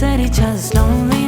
said each just lonely.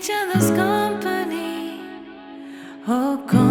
each other's company. Oh, come.